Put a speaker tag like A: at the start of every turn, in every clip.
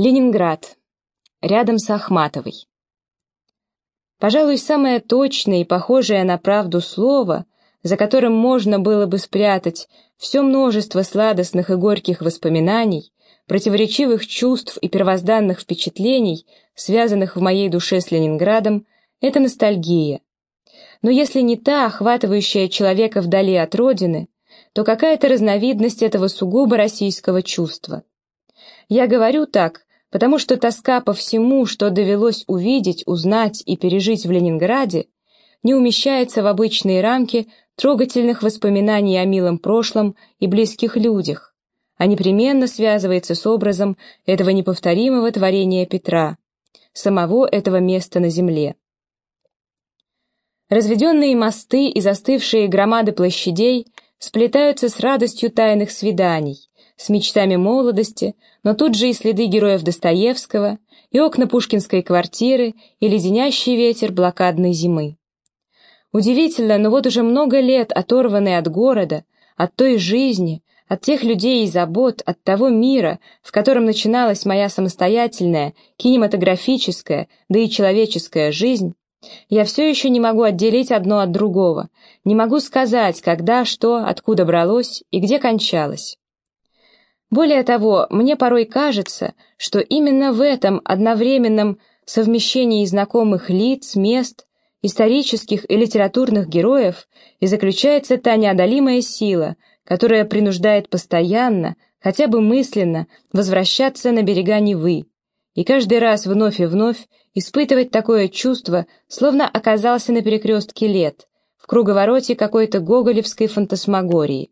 A: Ленинград. Рядом с Ахматовой. Пожалуй, самое точное и похожее на правду слово, за которым можно было бы спрятать все множество сладостных и горьких воспоминаний, противоречивых чувств и первозданных впечатлений, связанных в моей душе с Ленинградом, это ностальгия. Но если не та, охватывающая человека вдали от родины, то какая-то разновидность этого сугубо российского чувства. Я говорю так, потому что тоска по всему, что довелось увидеть, узнать и пережить в Ленинграде, не умещается в обычные рамки трогательных воспоминаний о милом прошлом и близких людях, а непременно связывается с образом этого неповторимого творения Петра, самого этого места на земле. Разведенные мосты и застывшие громады площадей сплетаются с радостью тайных свиданий, с мечтами молодости, но тут же и следы героев Достоевского, и окна пушкинской квартиры, и леденящий ветер блокадной зимы. Удивительно, но вот уже много лет оторванный от города, от той жизни, от тех людей и забот, от того мира, в котором начиналась моя самостоятельная, кинематографическая, да и человеческая жизнь, я все еще не могу отделить одно от другого, не могу сказать, когда, что, откуда бралось и где кончалось. Более того, мне порой кажется, что именно в этом одновременном совмещении знакомых лиц, мест, исторических и литературных героев и заключается та неодолимая сила, которая принуждает постоянно, хотя бы мысленно, возвращаться на берега Невы, и каждый раз вновь и вновь испытывать такое чувство, словно оказался на перекрестке лет, в круговороте какой-то гоголевской фантасмагории.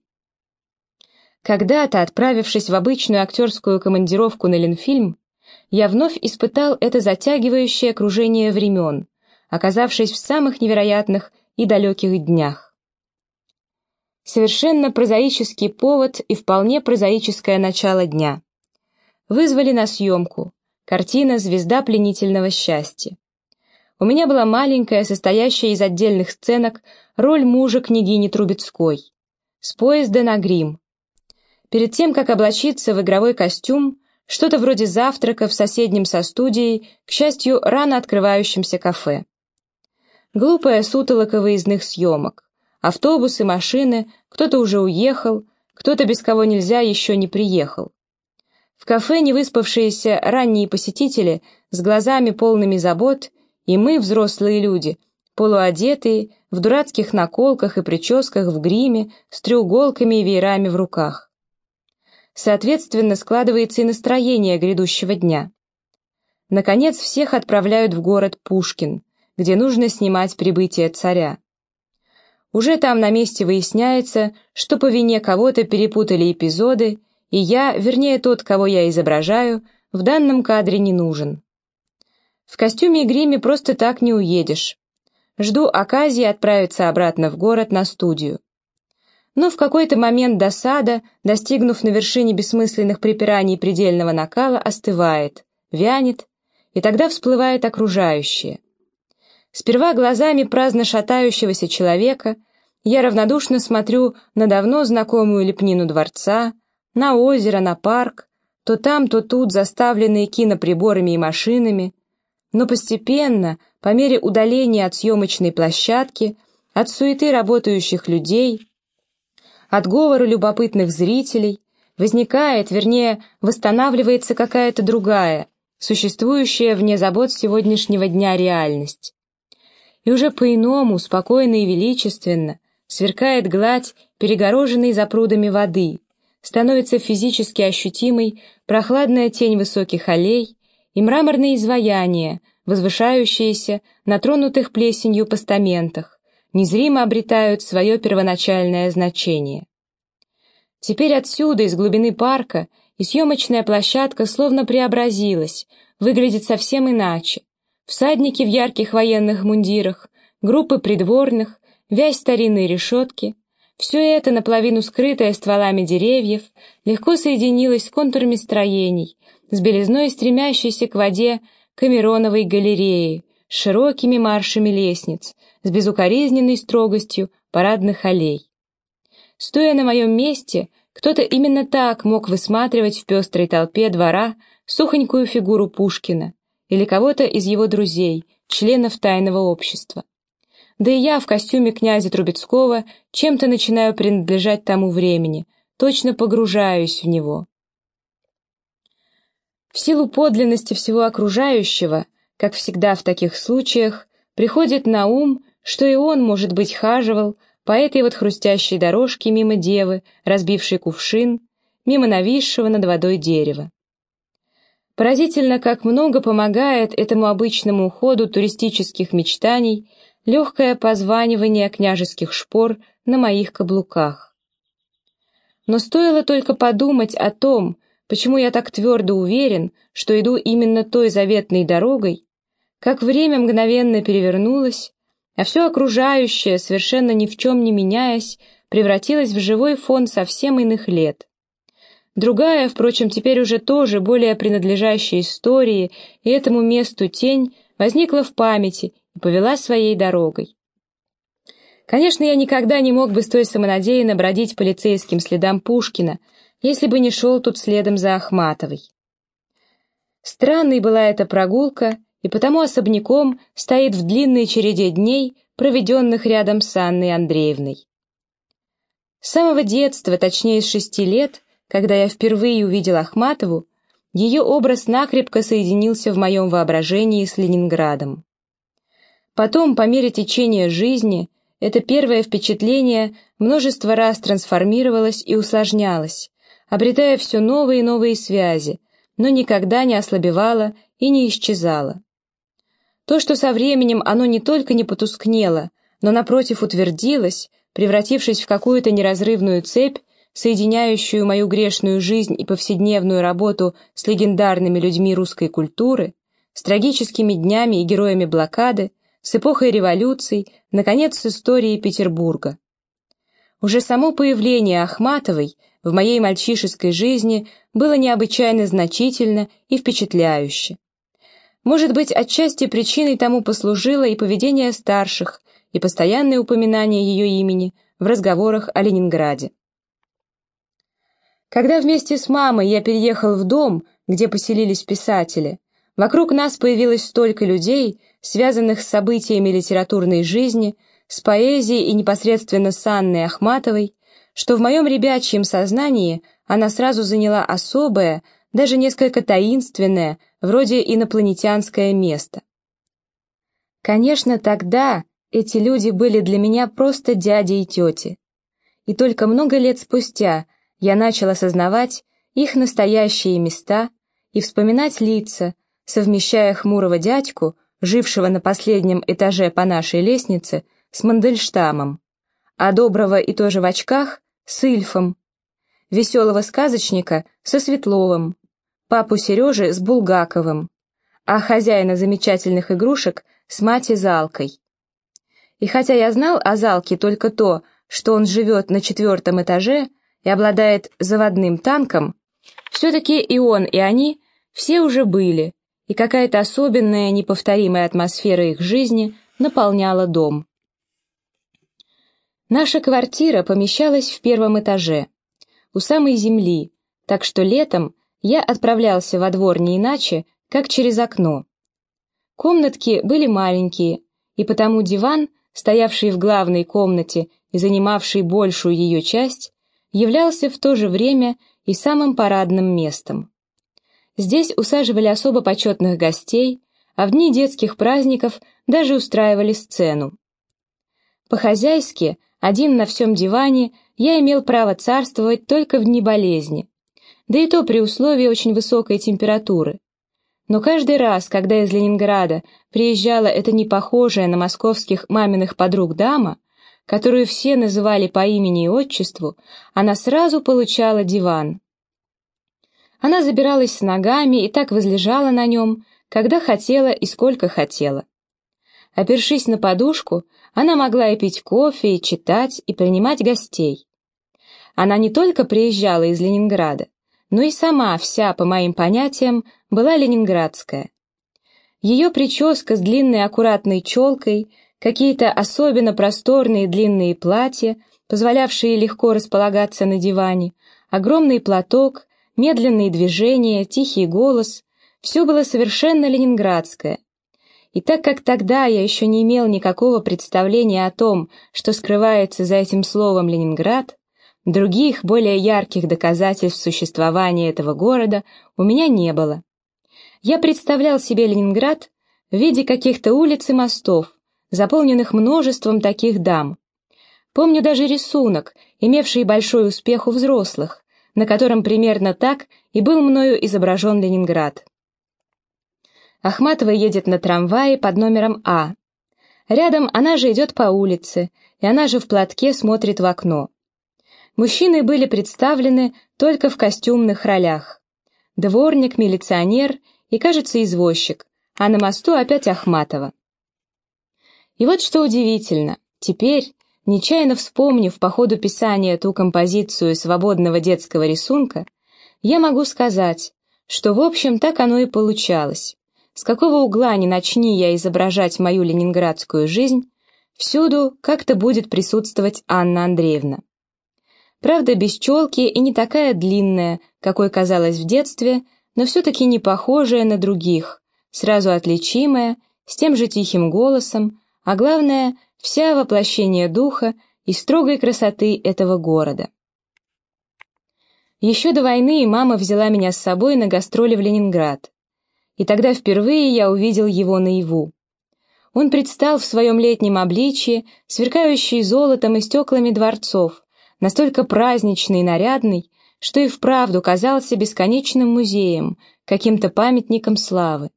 A: Когда-то, отправившись в обычную актерскую командировку на Ленфильм, я вновь испытал это затягивающее окружение времен, оказавшись в самых невероятных и далеких днях. Совершенно прозаический повод и вполне прозаическое начало дня. Вызвали на съемку. Картина «Звезда пленительного счастья». У меня была маленькая, состоящая из отдельных сценок, роль мужа княгини Трубецкой. С поезда на грим, Перед тем, как облачиться в игровой костюм, что-то вроде завтрака в соседнем со студией, к счастью, рано открывающемся кафе. Глупая сутолока выездных съемок. Автобусы, машины, кто-то уже уехал, кто-то без кого нельзя еще не приехал. В кафе невыспавшиеся ранние посетители с глазами полными забот, и мы, взрослые люди, полуодетые, в дурацких наколках и прическах в гриме, с треуголками и веерами в руках. Соответственно, складывается и настроение грядущего дня. Наконец, всех отправляют в город Пушкин, где нужно снимать прибытие царя. Уже там на месте выясняется, что по вине кого-то перепутали эпизоды, и я, вернее тот, кого я изображаю, в данном кадре не нужен. В костюме и гриме просто так не уедешь. Жду оказии отправиться обратно в город на студию. Но в какой-то момент досада, достигнув на вершине бессмысленных припираний предельного накала, остывает, вянет, и тогда всплывает окружающее. Сперва глазами праздно шатающегося человека я равнодушно смотрю на давно знакомую лепнину дворца, на озеро, на парк, то там, то тут заставленные киноприборами и машинами, но постепенно, по мере удаления от съемочной площадки, от суеты работающих людей, от говора любопытных зрителей, возникает, вернее, восстанавливается какая-то другая, существующая вне забот сегодняшнего дня реальность. И уже по-иному, спокойно и величественно, сверкает гладь, перегороженной запрудами воды, становится физически ощутимой прохладная тень высоких аллей и мраморные изваяния, возвышающиеся на тронутых плесенью постаментах, незримо обретают свое первоначальное значение. Теперь отсюда, из глубины парка, и съемочная площадка словно преобразилась, выглядит совсем иначе. Всадники в ярких военных мундирах, группы придворных, вязь старинной решетки — все это, наполовину скрытое стволами деревьев, легко соединилось с контурами строений, с белизной стремящейся к воде Камероновой галереи, широкими маршами лестниц, с безукоризненной строгостью парадных аллей. Стоя на моем месте, кто-то именно так мог высматривать в пестрой толпе двора сухонькую фигуру Пушкина или кого-то из его друзей, членов тайного общества. Да и я в костюме князя Трубецкого чем-то начинаю принадлежать тому времени, точно погружаюсь в него. В силу подлинности всего окружающего, как всегда в таких случаях, приходит на ум, что и он, может быть, хаживал по этой вот хрустящей дорожке мимо девы, разбившей кувшин, мимо нависшего над водой дерева. Поразительно, как много помогает этому обычному уходу туристических мечтаний легкое позванивание княжеских шпор на моих каблуках. Но стоило только подумать о том, почему я так твердо уверен, что иду именно той заветной дорогой, как время мгновенно перевернулось, а все окружающее, совершенно ни в чем не меняясь, превратилось в живой фон совсем иных лет. Другая, впрочем, теперь уже тоже более принадлежащая истории и этому месту тень, возникла в памяти и повела своей дорогой. Конечно, я никогда не мог бы столь самонадеянно бродить полицейским следам Пушкина, если бы не шел тут следом за Ахматовой. Странной была эта прогулка, и потому особняком стоит в длинной череде дней, проведенных рядом с Анной Андреевной. С самого детства, точнее с шести лет, когда я впервые увидел Ахматову, ее образ накрепко соединился в моем воображении с Ленинградом. Потом, по мере течения жизни, это первое впечатление множество раз трансформировалось и усложнялось, обретая все новые и новые связи, но никогда не ослабевало и не исчезало. То, что со временем оно не только не потускнело, но напротив утвердилось, превратившись в какую-то неразрывную цепь, соединяющую мою грешную жизнь и повседневную работу с легендарными людьми русской культуры, с трагическими днями и героями блокады, с эпохой революций, наконец, с историей Петербурга. Уже само появление Ахматовой в моей мальчишеской жизни было необычайно значительно и впечатляюще. Может быть, отчасти причиной тому послужило и поведение старших, и постоянное упоминание ее имени в разговорах о Ленинграде. Когда вместе с мамой я переехал в дом, где поселились писатели, вокруг нас появилось столько людей, связанных с событиями литературной жизни, с поэзией и непосредственно с Анной Ахматовой, что в моем ребячьем сознании она сразу заняла особое, даже несколько таинственное, вроде инопланетянское место. Конечно, тогда эти люди были для меня просто дяди и тети. И только много лет спустя я начал осознавать их настоящие места и вспоминать лица, совмещая хмурого дядьку, жившего на последнем этаже по нашей лестнице, с Мандельштамом, а доброго и тоже в очках с Ильфом, веселого сказочника со Светловым, папу Сережи с Булгаковым, а хозяина замечательных игрушек с мать Залкой. И хотя я знал о Залке только то, что он живет на четвертом этаже, и обладает заводным танком, все-таки и он, и они все уже были, и какая-то особенная, неповторимая атмосфера их жизни наполняла дом. Наша квартира помещалась в первом этаже, у самой земли, так что летом я отправлялся во двор не иначе, как через окно. Комнатки были маленькие, и потому диван, стоявший в главной комнате и занимавший большую ее часть, являлся в то же время и самым парадным местом. Здесь усаживали особо почетных гостей, а в дни детских праздников даже устраивали сцену. По-хозяйски, один на всем диване, я имел право царствовать только в дни болезни, да и то при условии очень высокой температуры. Но каждый раз, когда из Ленинграда приезжала эта непохожая на московских маминых подруг дама, которую все называли по имени и отчеству, она сразу получала диван. Она забиралась с ногами и так возлежала на нем, когда хотела и сколько хотела. Опершись на подушку, она могла и пить кофе, и читать, и принимать гостей. Она не только приезжала из Ленинграда, но и сама вся, по моим понятиям, была ленинградская. Ее прическа с длинной аккуратной челкой – какие-то особенно просторные длинные платья, позволявшие легко располагаться на диване, огромный платок, медленные движения, тихий голос — все было совершенно ленинградское. И так как тогда я еще не имел никакого представления о том, что скрывается за этим словом «Ленинград», других, более ярких доказательств существования этого города у меня не было. Я представлял себе Ленинград в виде каких-то улиц и мостов, заполненных множеством таких дам. Помню даже рисунок, имевший большой успех у взрослых, на котором примерно так и был мною изображен Ленинград. Ахматова едет на трамвае под номером А. Рядом она же идет по улице, и она же в платке смотрит в окно. Мужчины были представлены только в костюмных ролях. Дворник, милиционер и, кажется, извозчик, а на мосту опять Ахматова. И вот что удивительно, теперь, нечаянно вспомнив по ходу писания ту композицию свободного детского рисунка, я могу сказать, что в общем так оно и получалось. С какого угла ни начни я изображать мою ленинградскую жизнь, всюду как-то будет присутствовать Анна Андреевна. Правда, без челки и не такая длинная, какой казалась в детстве, но все-таки не похожая на других, сразу отличимая, с тем же тихим голосом, а главное, вся воплощение духа и строгой красоты этого города. Еще до войны мама взяла меня с собой на гастроли в Ленинград, и тогда впервые я увидел его наяву. Он предстал в своем летнем обличье, сверкающий золотом и стеклами дворцов, настолько праздничный и нарядный, что и вправду казался бесконечным музеем, каким-то памятником славы.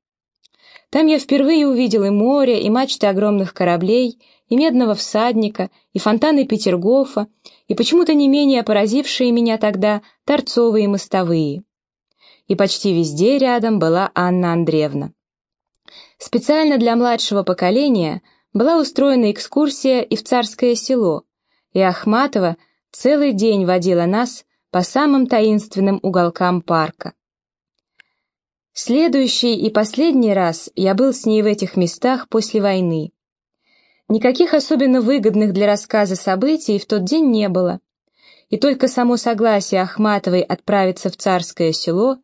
A: Там я впервые увидел и море, и мачты огромных кораблей, и медного всадника, и фонтаны Петергофа, и почему-то не менее поразившие меня тогда торцовые мостовые. И почти везде рядом была Анна Андреевна. Специально для младшего поколения была устроена экскурсия и в Царское село, и Ахматова целый день водила нас по самым таинственным уголкам парка. Следующий и последний раз я был с ней в этих местах после войны. Никаких особенно выгодных для рассказа событий в тот день не было, и только само согласие Ахматовой отправиться в Царское село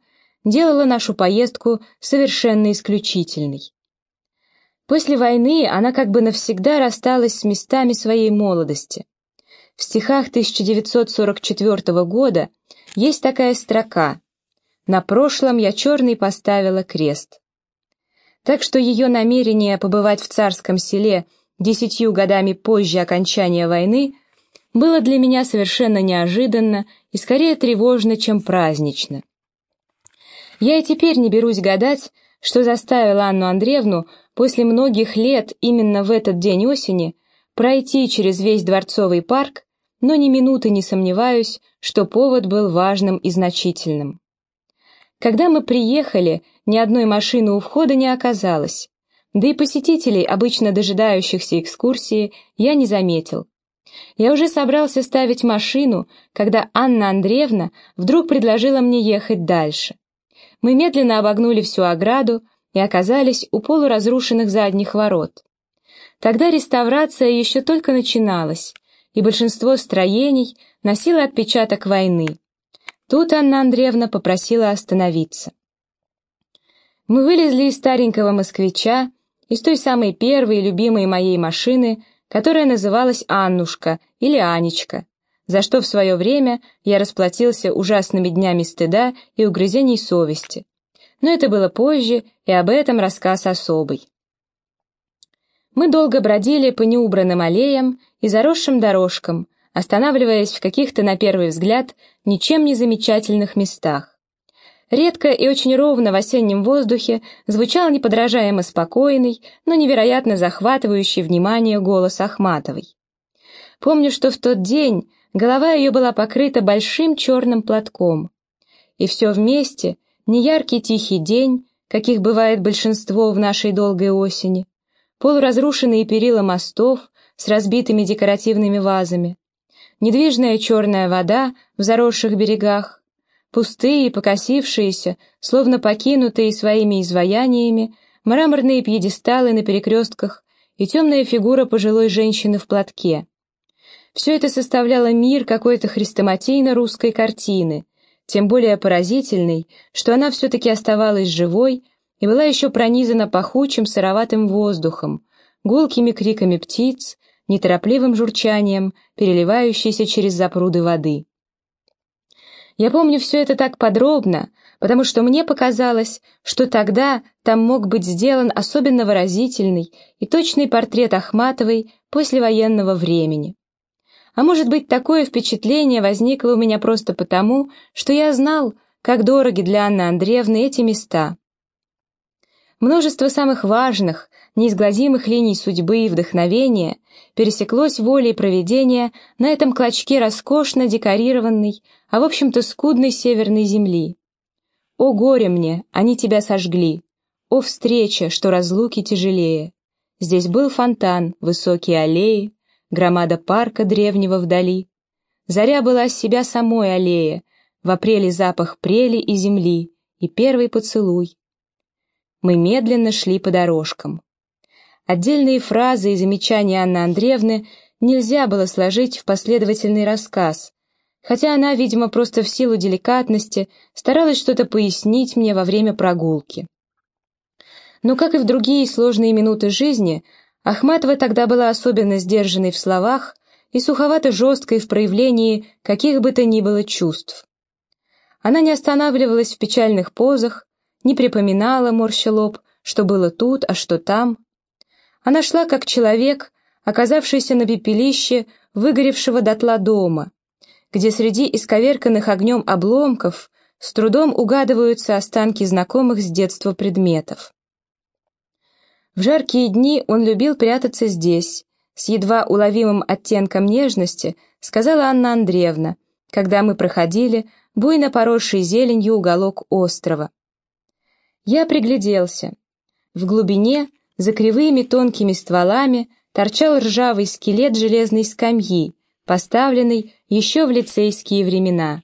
A: делало нашу поездку совершенно исключительной. После войны она как бы навсегда рассталась с местами своей молодости. В стихах 1944 года есть такая строка «На прошлом я черный поставила крест». Так что ее намерение побывать в царском селе десятью годами позже окончания войны было для меня совершенно неожиданно и скорее тревожно, чем празднично. Я и теперь не берусь гадать, что заставило Анну Андреевну после многих лет именно в этот день осени пройти через весь Дворцовый парк но ни минуты не сомневаюсь, что повод был важным и значительным. Когда мы приехали, ни одной машины у входа не оказалось, да и посетителей, обычно дожидающихся экскурсии, я не заметил. Я уже собрался ставить машину, когда Анна Андреевна вдруг предложила мне ехать дальше. Мы медленно обогнули всю ограду и оказались у полуразрушенных задних ворот. Тогда реставрация еще только начиналась, и большинство строений носило отпечаток войны. Тут Анна Андреевна попросила остановиться. Мы вылезли из старенького москвича, из той самой первой любимой моей машины, которая называлась Аннушка или Анечка, за что в свое время я расплатился ужасными днями стыда и угрызений совести. Но это было позже, и об этом рассказ особый. Мы долго бродили по неубранным аллеям и заросшим дорожкам, останавливаясь в каких-то, на первый взгляд, ничем не замечательных местах. Редко и очень ровно в осеннем воздухе звучал неподражаемо спокойный, но невероятно захватывающий внимание голос Ахматовой. Помню, что в тот день голова ее была покрыта большим черным платком. И все вместе, неяркий тихий день, каких бывает большинство в нашей долгой осени, полуразрушенные перила мостов с разбитыми декоративными вазами, недвижная черная вода в заросших берегах, пустые, покосившиеся, словно покинутые своими изваяниями, мраморные пьедесталы на перекрестках и темная фигура пожилой женщины в платке. Все это составляло мир какой-то хрестоматийно-русской картины, тем более поразительной, что она все-таки оставалась живой и была еще пронизана пахучим сыроватым воздухом, гулкими криками птиц, неторопливым журчанием, переливающейся через запруды воды. Я помню все это так подробно, потому что мне показалось, что тогда там мог быть сделан особенно выразительный и точный портрет Ахматовой послевоенного времени. А может быть, такое впечатление возникло у меня просто потому, что я знал, как дороги для Анны Андреевны эти места. Множество самых важных, неизгладимых линий судьбы и вдохновения пересеклось волей проведения на этом клочке роскошно декорированной, а в общем-то скудной северной земли. О горе мне, они тебя сожгли! О встреча, что разлуки тяжелее! Здесь был фонтан, высокие аллеи, громада парка древнего вдали. Заря была себя самой аллея, в апреле запах прели и земли, и первый поцелуй. Мы медленно шли по дорожкам. Отдельные фразы и замечания Анны Андреевны нельзя было сложить в последовательный рассказ, хотя она, видимо, просто в силу деликатности старалась что-то пояснить мне во время прогулки. Но, как и в другие сложные минуты жизни, Ахматова тогда была особенно сдержанной в словах и суховато-жесткой в проявлении каких бы то ни было чувств. Она не останавливалась в печальных позах, не припоминала, морща лоб, что было тут, а что там. Она шла как человек, оказавшийся на пепелище выгоревшего дотла дома, где среди исковерканных огнем обломков с трудом угадываются останки знакомых с детства предметов. В жаркие дни он любил прятаться здесь, с едва уловимым оттенком нежности, сказала Анна Андреевна, когда мы проходили буйно поросший зеленью уголок острова. Я пригляделся. В глубине, за кривыми тонкими стволами, торчал ржавый скелет железной скамьи, поставленный еще в лицейские времена.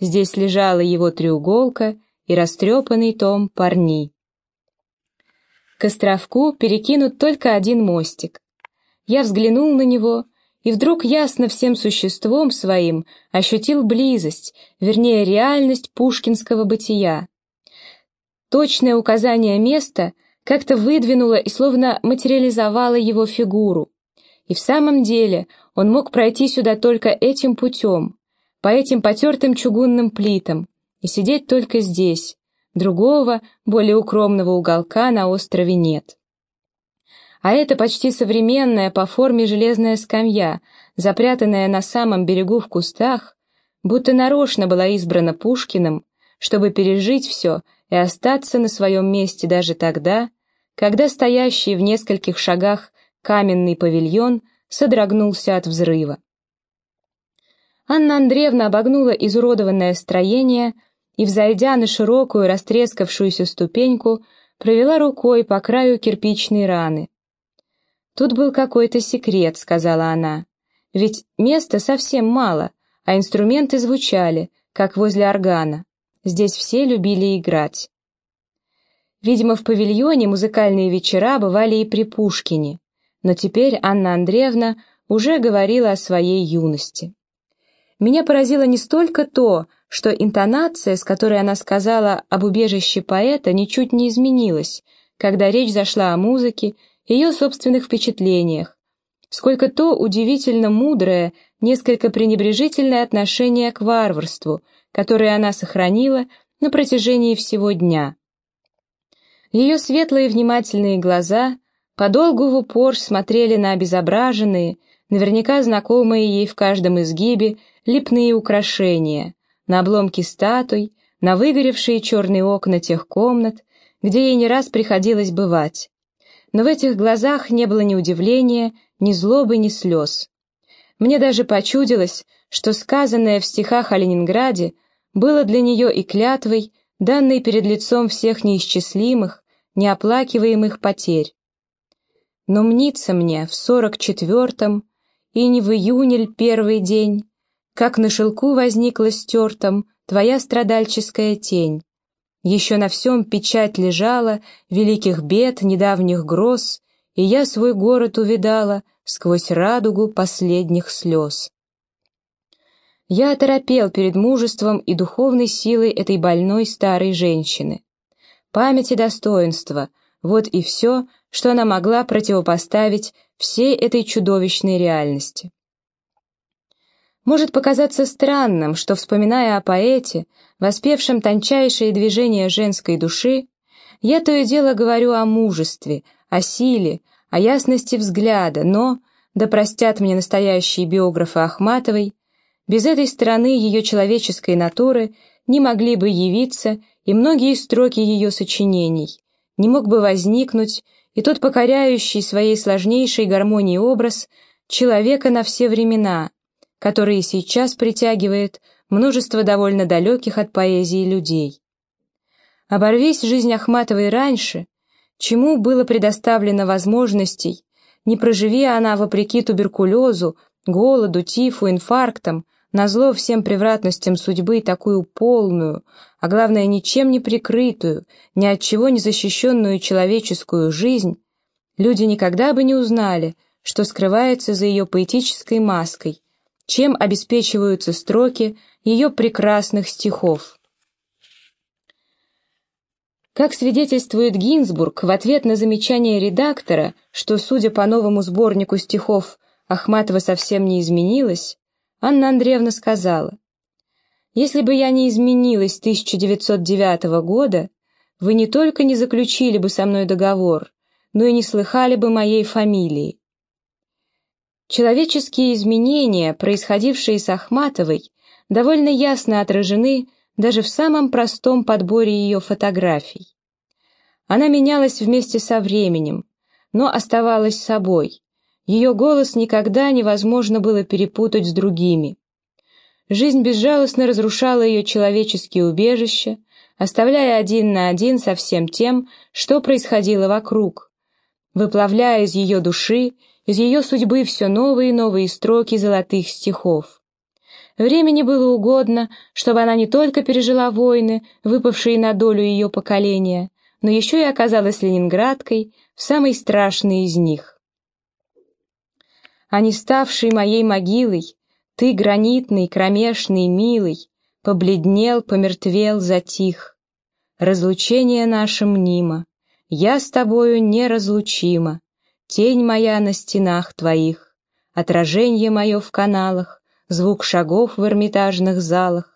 A: Здесь лежала его треуголка и растрепанный том парни. К островку перекинут только один мостик. Я взглянул на него и вдруг ясно всем существом своим ощутил близость, вернее реальность пушкинского бытия. Точное указание места как-то выдвинуло и словно материализовало его фигуру. И в самом деле он мог пройти сюда только этим путем, по этим потертым чугунным плитам, и сидеть только здесь. Другого, более укромного уголка на острове нет. А это почти современная по форме железная скамья, запрятанная на самом берегу в кустах, будто нарочно была избрана Пушкиным, чтобы пережить все и остаться на своем месте даже тогда, когда стоящий в нескольких шагах каменный павильон – содрогнулся от взрыва. Анна Андреевна обогнула изуродованное строение и, взойдя на широкую растрескавшуюся ступеньку, провела рукой по краю кирпичной раны. «Тут был какой-то секрет», — сказала она. «Ведь места совсем мало, а инструменты звучали, как возле органа. Здесь все любили играть». Видимо, в павильоне музыкальные вечера бывали и при Пушкине но теперь Анна Андреевна уже говорила о своей юности. Меня поразило не столько то, что интонация, с которой она сказала об убежище поэта, ничуть не изменилась, когда речь зашла о музыке, ее собственных впечатлениях, сколько то удивительно мудрое, несколько пренебрежительное отношение к варварству, которое она сохранила на протяжении всего дня. Ее светлые внимательные глаза подолгу в упор смотрели на обезображенные, наверняка знакомые ей в каждом изгибе, лепные украшения, на обломки статуй, на выгоревшие черные окна тех комнат, где ей не раз приходилось бывать. Но в этих глазах не было ни удивления, ни злобы, ни слез. Мне даже почудилось, что сказанное в стихах о Ленинграде было для нее и клятвой, данной перед лицом всех неисчислимых, неоплакиваемых потерь. Но мнится мне в сорок четвертом, и не в июнель первый день, как на шелку возникла стертом твоя страдальческая тень. Еще на всем печать лежала великих бед, недавних гроз, и я свой город увидала сквозь радугу последних слез. Я оторопел перед мужеством и духовной силой этой больной старой женщины. Память и достоинство — вот и все, что она могла противопоставить всей этой чудовищной реальности. Может показаться странным, что, вспоминая о поэте, воспевшем тончайшие движения женской души, я то и дело говорю о мужестве, о силе, о ясности взгляда, но, да простят мне настоящие биографы Ахматовой, без этой стороны ее человеческой натуры не могли бы явиться и многие строки ее сочинений, не мог бы возникнуть и тот покоряющий своей сложнейшей гармонией образ человека на все времена, который сейчас притягивает множество довольно далеких от поэзии людей. Оборвись жизнь Ахматовой раньше, чему было предоставлено возможностей, не проживи она вопреки туберкулезу, голоду, тифу, инфарктам, назло всем превратностям судьбы такую полную, а главное, ничем не прикрытую, ни от чего не защищенную человеческую жизнь, люди никогда бы не узнали, что скрывается за ее поэтической маской, чем обеспечиваются строки ее прекрасных стихов. Как свидетельствует Гинзбург в ответ на замечание редактора, что, судя по новому сборнику стихов, Ахматова совсем не изменилась, Анна Андреевна сказала, «Если бы я не изменилась 1909 года, вы не только не заключили бы со мной договор, но и не слыхали бы моей фамилии». Человеческие изменения, происходившие с Ахматовой, довольно ясно отражены даже в самом простом подборе ее фотографий. Она менялась вместе со временем, но оставалась собой, ее голос никогда невозможно было перепутать с другими. Жизнь безжалостно разрушала ее человеческие убежища, оставляя один на один со всем тем, что происходило вокруг, выплавляя из ее души, из ее судьбы все новые и новые строки золотых стихов. Времени было угодно, чтобы она не только пережила войны, выпавшие на долю ее поколения, но еще и оказалась ленинградкой в самой страшной из них а не ставший моей могилой, ты, гранитный, кромешный, милый, побледнел, помертвел, затих. Разлучение наше мнимо, я с тобою неразлучима, тень моя на стенах твоих, отражение мое в каналах, звук шагов в эрмитажных залах,